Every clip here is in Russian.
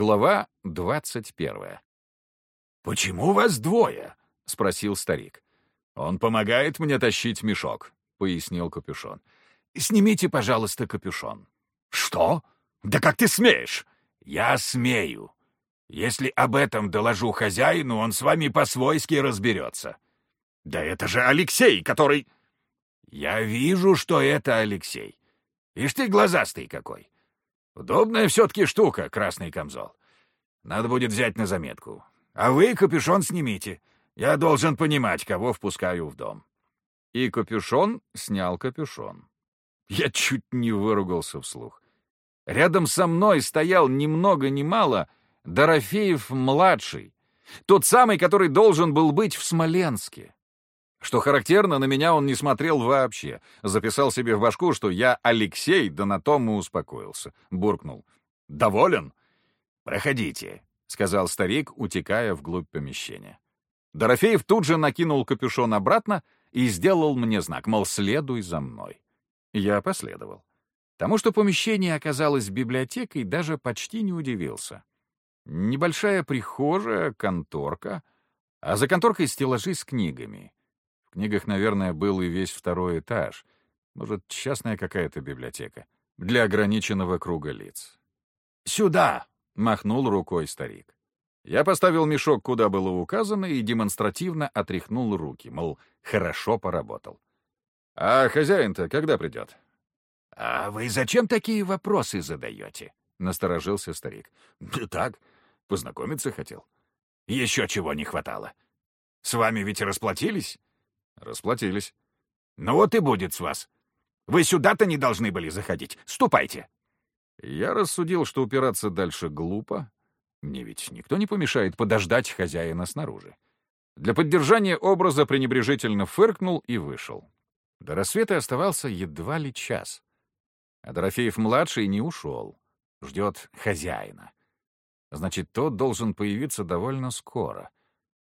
Глава двадцать первая. «Почему вас двое?» — спросил старик. «Он помогает мне тащить мешок», — пояснил капюшон. «Снимите, пожалуйста, капюшон». «Что? Да как ты смеешь?» «Я смею. Если об этом доложу хозяину, он с вами по-свойски разберется». «Да это же Алексей, который...» «Я вижу, что это Алексей. Ишь ты глазастый какой. Удобная все-таки штука, красный камзол. Надо будет взять на заметку. А вы капюшон снимите. Я должен понимать, кого впускаю в дом». И капюшон снял капюшон. Я чуть не выругался вслух. Рядом со мной стоял ни много ни мало Дорофеев-младший, тот самый, который должен был быть в Смоленске. Что характерно, на меня он не смотрел вообще. Записал себе в башку, что я Алексей, да на том и успокоился. Буркнул. «Доволен?» «Проходите», — сказал старик, утекая вглубь помещения. Дорофеев тут же накинул капюшон обратно и сделал мне знак, мол, следуй за мной. Я последовал. Тому, что помещение оказалось библиотекой, даже почти не удивился. Небольшая прихожая, конторка, а за конторкой стеллажи с книгами. В книгах, наверное, был и весь второй этаж. Может, частная какая-то библиотека. Для ограниченного круга лиц. «Сюда!» — махнул рукой старик. Я поставил мешок, куда было указано, и демонстративно отряхнул руки, мол, хорошо поработал. «А хозяин-то когда придет?» «А вы зачем такие вопросы задаете?» — насторожился старик. «Да так, познакомиться хотел». «Еще чего не хватало. С вами ведь расплатились?» Расплатились. Ну вот и будет с вас. Вы сюда-то не должны были заходить. Ступайте. Я рассудил, что упираться дальше глупо. Мне ведь никто не помешает подождать хозяина снаружи. Для поддержания образа пренебрежительно фыркнул и вышел. До рассвета оставался едва ли час. А Дорофеев-младший не ушел. Ждет хозяина. Значит, тот должен появиться довольно скоро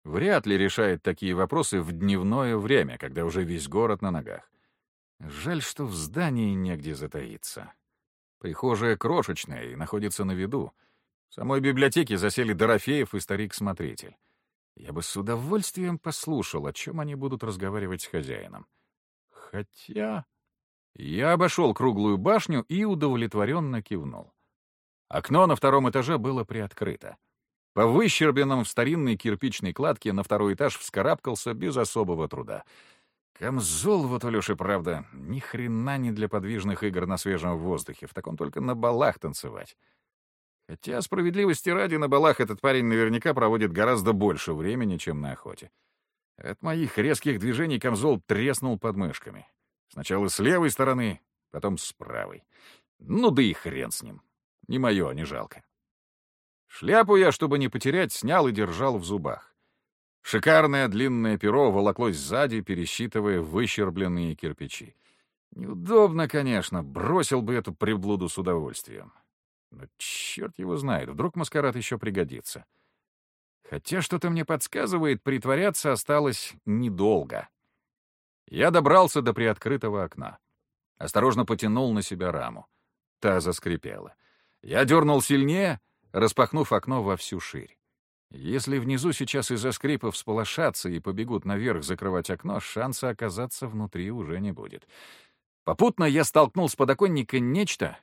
вряд ли решает такие вопросы в дневное время, когда уже весь город на ногах. Жаль, что в здании негде затаиться. Прихожая крошечная и находится на виду. В самой библиотеке засели Дорофеев и старик-смотритель. Я бы с удовольствием послушал, о чем они будут разговаривать с хозяином. Хотя... Я обошел круглую башню и удовлетворенно кивнул. Окно на втором этаже было приоткрыто. По выщербленном в старинной кирпичной кладке на второй этаж вскарабкался без особого труда. Камзол вот у Лёши, правда, ни хрена не для подвижных игр на свежем воздухе, в таком только на балах танцевать. Хотя, справедливости ради, на балах этот парень наверняка проводит гораздо больше времени, чем на охоте. От моих резких движений камзол треснул подмышками. Сначала с левой стороны, потом с правой. Ну да и хрен с ним. Не мое, не жалко. Шляпу я, чтобы не потерять, снял и держал в зубах. Шикарное длинное перо волоклось сзади, пересчитывая выщербленные кирпичи. Неудобно, конечно, бросил бы эту приблуду с удовольствием. Но черт его знает, вдруг маскарад еще пригодится. Хотя что-то мне подсказывает, притворяться осталось недолго. Я добрался до приоткрытого окна. Осторожно потянул на себя раму. Та заскрипела. Я дернул сильнее, распахнув окно во всю ширь. Если внизу сейчас из-за скрипа всполошатся и побегут наверх закрывать окно, шанса оказаться внутри уже не будет. Попутно я столкнул с подоконника нечто,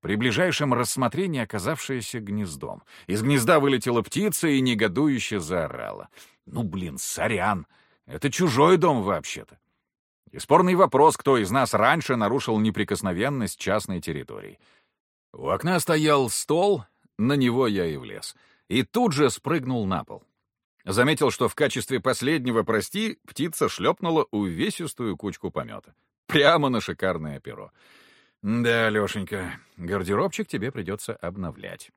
при ближайшем рассмотрении оказавшееся гнездом. Из гнезда вылетела птица и негодующе заорала. «Ну, блин, сорян! Это чужой дом вообще-то!» И спорный вопрос, кто из нас раньше нарушил неприкосновенность частной территории. У окна стоял стол, на него я и влез. И тут же спрыгнул на пол. Заметил, что в качестве последнего «прости» птица шлепнула увесистую кучку помета. Прямо на шикарное перо. «Да, Лешенька, гардеробчик тебе придется обновлять.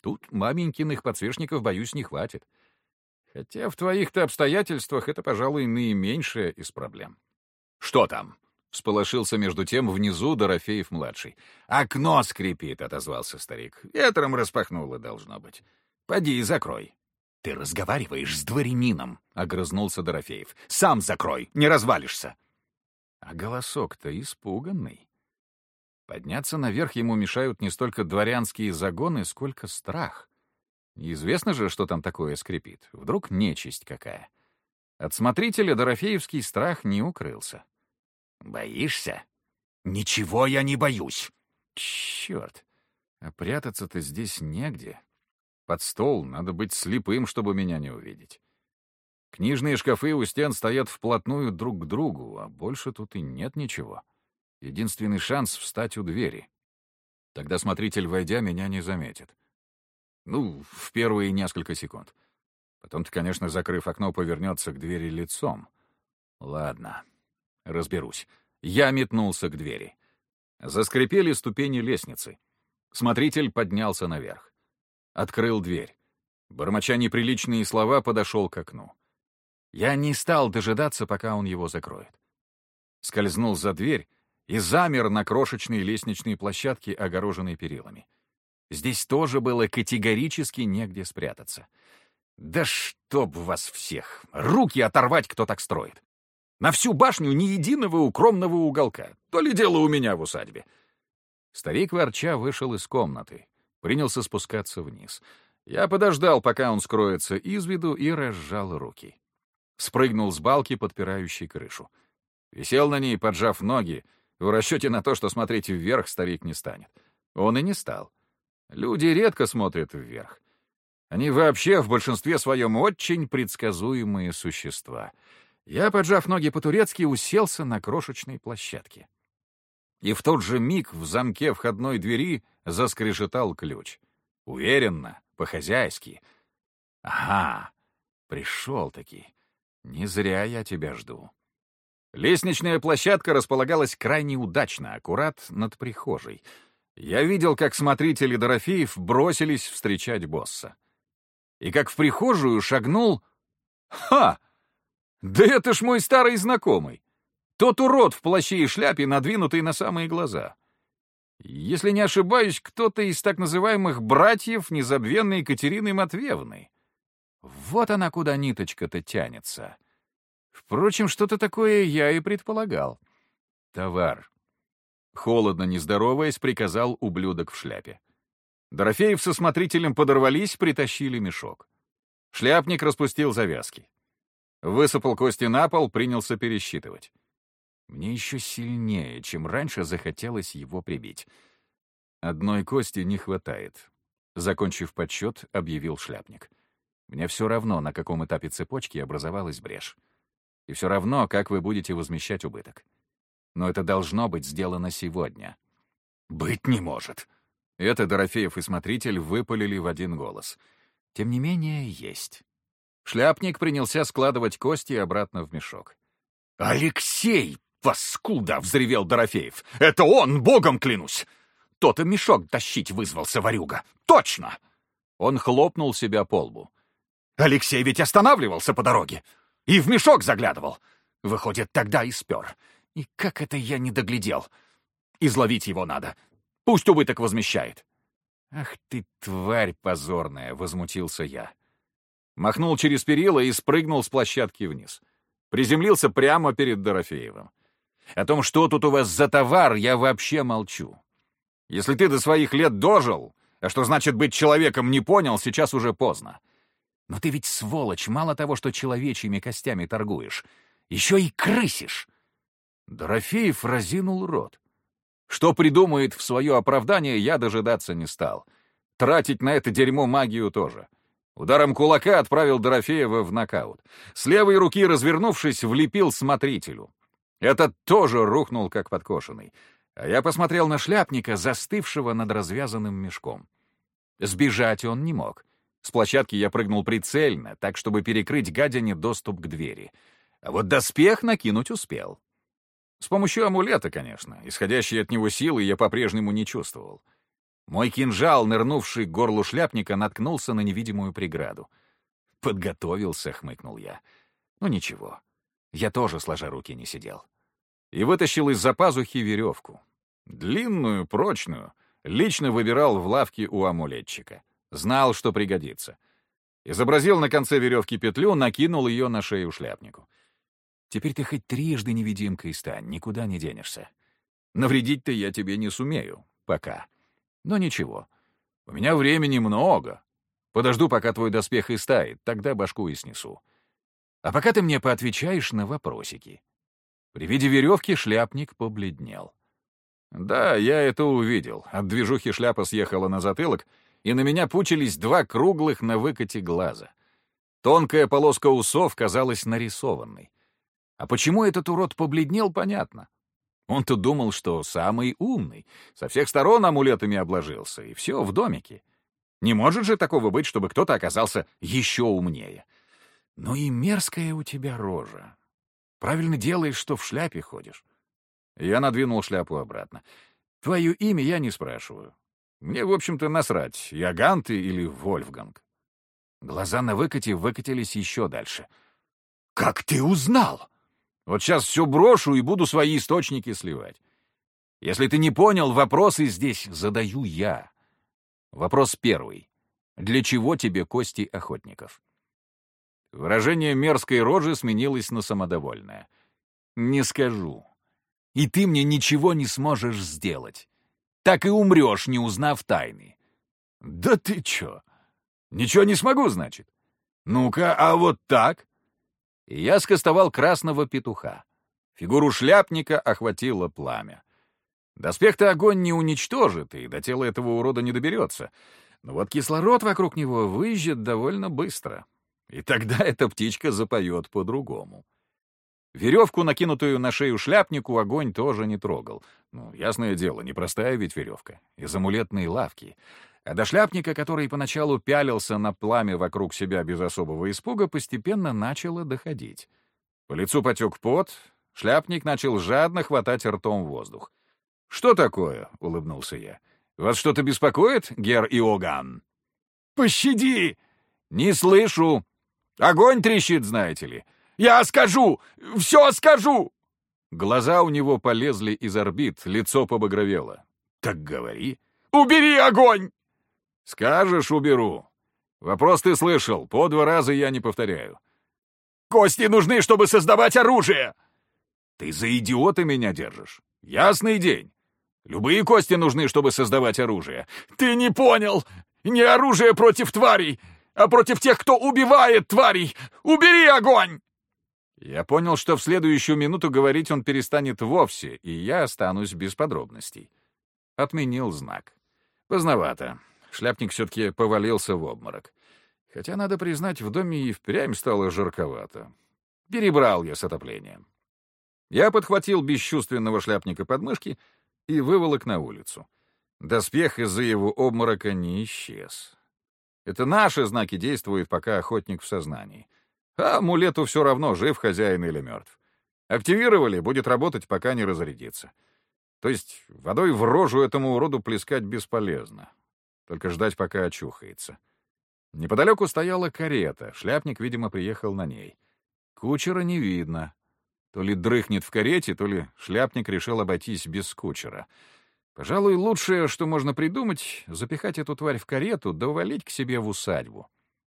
Тут маменькиных подсвечников, боюсь, не хватит. Хотя в твоих-то обстоятельствах это, пожалуй, наименьшая из проблем». «Что там?» Всполошился между тем внизу Дорофеев-младший. «Окно скрипит», — отозвался старик. «Ветром распахнуло, должно быть. Поди и закрой». «Ты разговариваешь с дворянином», — огрызнулся Дорофеев. «Сам закрой, не развалишься». А голосок-то испуганный. Подняться наверх ему мешают не столько дворянские загоны, сколько страх. Известно же, что там такое скрипит. Вдруг нечисть какая. От смотрителя Дорофеевский страх не укрылся. «Боишься?» «Ничего я не боюсь!» «Черт! А прятаться-то здесь негде. Под стол надо быть слепым, чтобы меня не увидеть. Книжные шкафы у стен стоят вплотную друг к другу, а больше тут и нет ничего. Единственный шанс — встать у двери. Тогда смотритель, войдя, меня не заметит. Ну, в первые несколько секунд. Потом-то, конечно, закрыв окно, повернется к двери лицом. Ладно, разберусь. Я метнулся к двери. Заскрипели ступени лестницы. Смотритель поднялся наверх. Открыл дверь. Бормоча неприличные слова, подошел к окну. Я не стал дожидаться, пока он его закроет. Скользнул за дверь и замер на крошечной лестничной площадке, огороженной перилами. Здесь тоже было категорически негде спрятаться. Да чтоб вас всех! Руки оторвать, кто так строит! На всю башню ни единого укромного уголка. То ли дело у меня в усадьбе. Старик ворча вышел из комнаты, принялся спускаться вниз. Я подождал, пока он скроется из виду, и разжал руки. Спрыгнул с балки, подпирающей крышу. Висел на ней, поджав ноги, в расчете на то, что смотреть вверх старик не станет. Он и не стал. Люди редко смотрят вверх. Они вообще в большинстве своем очень предсказуемые существа. Я, поджав ноги по-турецки, уселся на крошечной площадке. И в тот же миг в замке входной двери заскрежетал ключ. Уверенно, по-хозяйски. Ага, пришел-таки. Не зря я тебя жду. Лестничная площадка располагалась крайне удачно, аккурат над прихожей — я видел, как смотрители Дорофеев бросились встречать босса. И как в прихожую шагнул... Ха! Да это ж мой старый знакомый. Тот урод в плаще и шляпе, надвинутый на самые глаза. Если не ошибаюсь, кто-то из так называемых братьев незабвенной Екатерины Матвеевны. Вот она куда ниточка-то тянется. Впрочем, что-то такое я и предполагал. Товар. Холодно, не здороваясь, приказал ублюдок в шляпе. Дорофеев со смотрителем подорвались, притащили мешок. Шляпник распустил завязки. Высыпал кости на пол, принялся пересчитывать. Мне еще сильнее, чем раньше, захотелось его прибить. Одной кости не хватает. Закончив подсчет, объявил шляпник. Мне все равно, на каком этапе цепочки образовалась брешь. И все равно, как вы будете возмещать убыток но это должно быть сделано сегодня. Быть не может. Это Дорофеев и Смотритель выпалили в один голос. Тем не менее, есть. Шляпник принялся складывать кости обратно в мешок. «Алексей, паскуда!» — взревел Дорофеев. «Это он, богом клянусь! То-то мешок тащить вызвался ворюга. Точно!» Он хлопнул себя по лбу. «Алексей ведь останавливался по дороге и в мешок заглядывал. Выходит, тогда и спер. И как это я не доглядел? Изловить его надо. Пусть убыток возмещает. «Ах ты, тварь позорная!» — возмутился я. Махнул через перила и спрыгнул с площадки вниз. Приземлился прямо перед Дорофеевым. О том, что тут у вас за товар, я вообще молчу. Если ты до своих лет дожил, а что значит быть человеком не понял, сейчас уже поздно. Но ты ведь сволочь, мало того, что человечьими костями торгуешь, еще и крысишь. Дорофеев разинул рот. Что придумает в свое оправдание, я дожидаться не стал. Тратить на это дерьмо магию тоже. Ударом кулака отправил Дорофеева в нокаут. С левой руки, развернувшись, влепил смотрителю. Этот тоже рухнул, как подкошенный. А я посмотрел на шляпника, застывшего над развязанным мешком. Сбежать он не мог. С площадки я прыгнул прицельно, так, чтобы перекрыть гадине доступ к двери. А вот доспех накинуть успел. С помощью амулета, конечно. Исходящей от него силы я по-прежнему не чувствовал. Мой кинжал, нырнувший к горлу шляпника, наткнулся на невидимую преграду. «Подготовился», — хмыкнул я. «Ну ничего, я тоже, сложа руки, не сидел». И вытащил из-за пазухи веревку. Длинную, прочную. Лично выбирал в лавке у амулетчика. Знал, что пригодится. Изобразил на конце веревки петлю, накинул ее на шею шляпнику. Теперь ты хоть трижды невидимкой стань, никуда не денешься. Навредить-то я тебе не сумею. Пока. Но ничего. У меня времени много. Подожду, пока твой доспех истает, тогда башку и снесу. А пока ты мне поотвечаешь на вопросики». При виде веревки шляпник побледнел. Да, я это увидел. От движухи шляпа съехала на затылок, и на меня пучились два круглых на выкате глаза. Тонкая полоска усов казалась нарисованной. А почему этот урод побледнел, понятно. Он-то думал, что самый умный, со всех сторон амулетами обложился, и все в домике. Не может же такого быть, чтобы кто-то оказался еще умнее. Ну и мерзкая у тебя рожа. Правильно делаешь, что в шляпе ходишь. Я надвинул шляпу обратно. Твое имя я не спрашиваю. Мне, в общем-то, насрать, Яган ты или Вольфганг. Глаза на выкате выкатились еще дальше. «Как ты узнал?» «Вот сейчас все брошу и буду свои источники сливать. Если ты не понял, вопросы здесь задаю я. Вопрос первый. Для чего тебе кости охотников?» Выражение мерзкой рожи сменилось на самодовольное. «Не скажу и ты мне ничего не сможешь сделать. Так и умрешь, не узнав тайны. Да ты чё? Ничего не смогу, значит? Ну-ка, а вот так? И я скостовал красного петуха. Фигуру шляпника охватило пламя. Доспех-то огонь не уничтожит, и до тела этого урода не доберется. Но вот кислород вокруг него выжжет довольно быстро. И тогда эта птичка запоет по-другому. Веревку, накинутую на шею шляпнику, огонь тоже не трогал. Ну, ясное дело, непростая ведь веревка. Из амулетной лавки. А до шляпника, который поначалу пялился на пламя вокруг себя без особого испуга, постепенно начало доходить. По лицу потек пот, шляпник начал жадно хватать ртом воздух. «Что такое?» — улыбнулся я. «Вас что-то беспокоит, гер Иоган?» «Пощади!» «Не слышу! Огонь трещит, знаете ли!» Я скажу! Все скажу!» Глаза у него полезли из орбит, лицо побагровело. «Так говори». «Убери огонь!» «Скажешь, уберу. Вопрос ты слышал, по два раза я не повторяю». «Кости нужны, чтобы создавать оружие!» «Ты за идиота меня держишь. Ясный день. Любые кости нужны, чтобы создавать оружие». «Ты не понял! Не оружие против тварей, а против тех, кто убивает тварей! Убери огонь!» Я понял, что в следующую минуту говорить он перестанет вовсе, и я останусь без подробностей. Отменил знак. Поздновато. Шляпник все-таки повалился в обморок. Хотя, надо признать, в доме и впрямь стало жарковато. Перебрал я с отоплением. Я подхватил бесчувственного шляпника под мышки и выволок на улицу. Доспех из-за его обморока не исчез. Это наши знаки действуют, пока охотник в сознании — а амулету все равно, жив хозяин или мертв. Активировали, будет работать, пока не разрядится. То есть водой в рожу этому уроду плескать бесполезно. Только ждать, пока очухается. Неподалеку стояла карета, шляпник, видимо, приехал на ней. Кучера не видно. То ли дрыхнет в карете, то ли шляпник решил обойтись без кучера. Пожалуй, лучшее, что можно придумать, запихать эту тварь в карету да увалить к себе в усадьбу.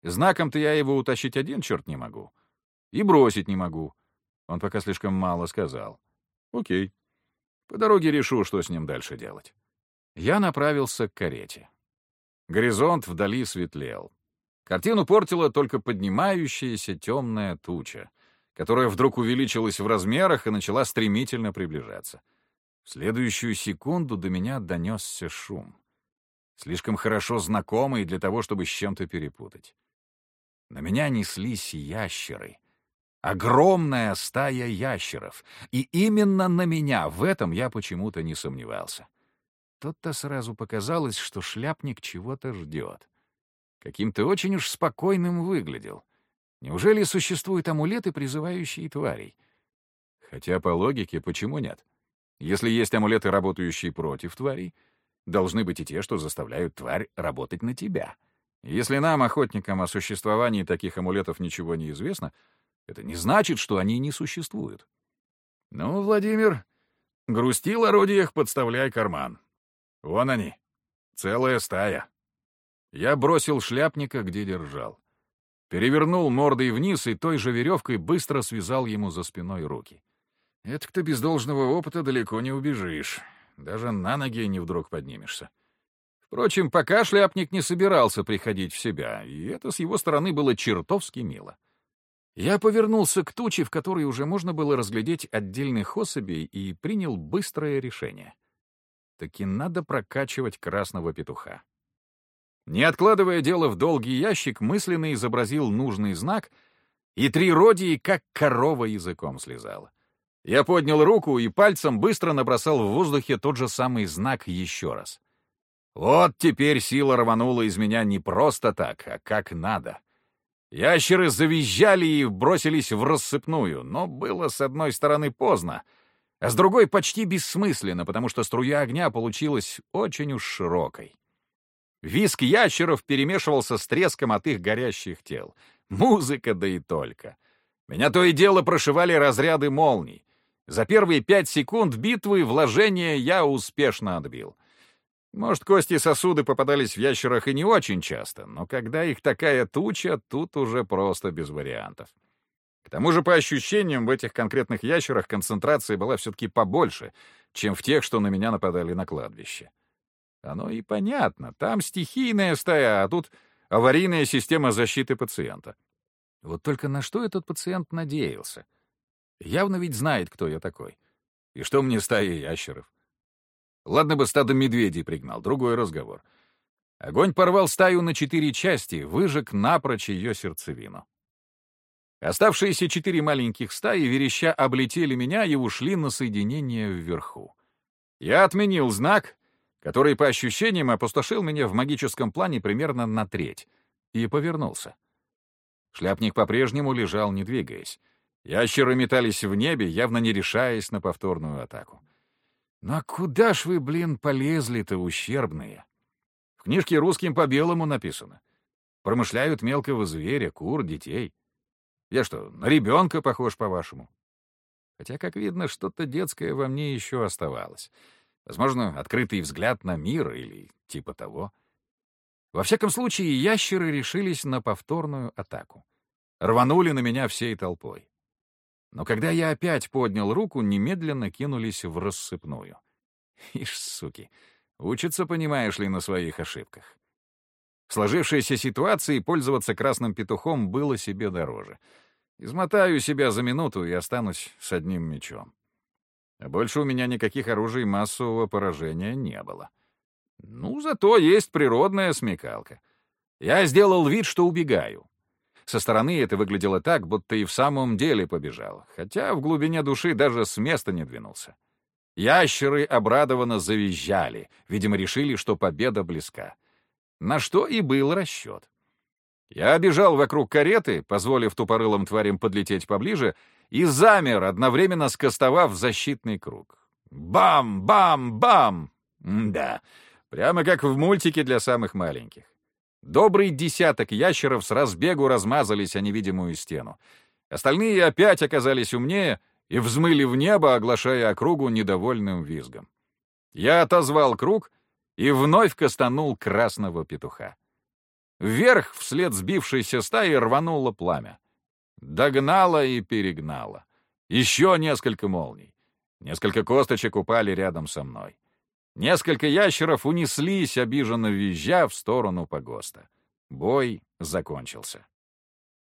Знаком-то я его утащить один черт не могу. И бросить не могу. Он пока слишком мало сказал. Окей. По дороге решу, что с ним дальше делать. Я направился к карете. Горизонт вдали светлел. Картину портила только поднимающаяся темная туча, которая вдруг увеличилась в размерах и начала стремительно приближаться. В следующую секунду до меня донесся шум. Слишком хорошо знакомый для того, чтобы с чем-то перепутать. На меня неслись ящеры. Огромная стая ящеров. И именно на меня, в этом я почему-то не сомневался. Тут-то сразу показалось, что шляпник чего-то ждет. Каким-то очень уж спокойным выглядел. Неужели существуют амулеты, призывающие тварей? Хотя по логике, почему нет? Если есть амулеты, работающие против тварей, должны быть и те, что заставляют тварь работать на тебя — если нам, охотникам, о существовании таких амулетов ничего не известно, это не значит, что они не существуют. Ну, Владимир, грустил о подставляй карман. Вон они, целая стая. Я бросил шляпника, где держал. Перевернул мордой вниз и той же веревкой быстро связал ему за спиной руки. Это кто без должного опыта далеко не убежишь. Даже на ноги не вдруг поднимешься. Впрочем, пока шляпник не собирался приходить в себя, и это с его стороны было чертовски мило. Я повернулся к туче, в которой уже можно было разглядеть отдельных особей, и принял быстрое решение. Таки надо прокачивать красного петуха. Не откладывая дело в долгий ящик, мысленно изобразил нужный знак, и три родии как корова языком слезала. Я поднял руку и пальцем быстро набросал в воздухе тот же самый знак еще раз. Вот теперь сила рванула из меня не просто так, а как надо. Ящеры завизжали и бросились в рассыпную, но было с одной стороны поздно, а с другой почти бессмысленно, потому что струя огня получилась очень уж широкой. Виск ящеров перемешивался с треском от их горящих тел. Музыка, да и только. Меня то и дело прошивали разряды молний. За первые пять секунд битвы вложения я успешно отбил. Может, кости и сосуды попадались в ящерах и не очень часто, но когда их такая туча, тут уже просто без вариантов. К тому же, по ощущениям, в этих конкретных ящерах концентрация была все-таки побольше, чем в тех, что на меня нападали на кладбище. Оно и понятно. Там стихийная стая, а тут аварийная система защиты пациента. Вот только на что этот пациент надеялся? Явно ведь знает, кто я такой. И что мне стая ящеров? Ладно бы стадо медведей пригнал, другой разговор. Огонь порвал стаю на четыре части, выжег напрочь ее сердцевину. Оставшиеся четыре маленьких стаи вереща облетели меня и ушли на соединение вверху. Я отменил знак, который, по ощущениям, опустошил меня в магическом плане примерно на треть, и повернулся. Шляпник по-прежнему лежал, не двигаясь. Ящеры метались в небе, явно не решаясь на повторную атаку. «Ну а куда ж вы, блин, полезли-то, ущербные?» В книжке русским по белому написано. Промышляют мелкого зверя, кур, детей. Я что, на ребенка похож, по-вашему? Хотя, как видно, что-то детское во мне еще оставалось. Возможно, открытый взгляд на мир или типа того. Во всяком случае, ящеры решились на повторную атаку. Рванули на меня всей толпой. Но когда я опять поднял руку, немедленно кинулись в рассыпную. Ишь, суки, учатся, понимаешь ли, на своих ошибках. В сложившейся ситуации пользоваться красным петухом было себе дороже. Измотаю себя за минуту и останусь с одним мечом. А больше у меня никаких оружий массового поражения не было. Ну, зато есть природная смекалка. Я сделал вид, что убегаю. Со стороны это выглядело так, будто и в самом деле побежал, хотя в глубине души даже с места не двинулся. Ящеры обрадованно завизжали, видимо, решили, что победа близка. На что и был расчет. Я бежал вокруг кареты, позволив тупорылым тварям подлететь поближе, и замер, одновременно скостовав защитный круг. Бам-бам-бам! Да, прямо как в мультике для самых маленьких. Добрый десяток ящеров с разбегу размазались о невидимую стену. Остальные опять оказались умнее и взмыли в небо, оглашая округу недовольным визгом. Я отозвал круг и вновь кастанул красного петуха. Вверх, вслед сбившейся стаи, рвануло пламя. Догнало и перегнало. Еще несколько молний. Несколько косточек упали рядом со мной. Несколько ящеров унеслись, обиженно визжа, в сторону погоста. Бой закончился.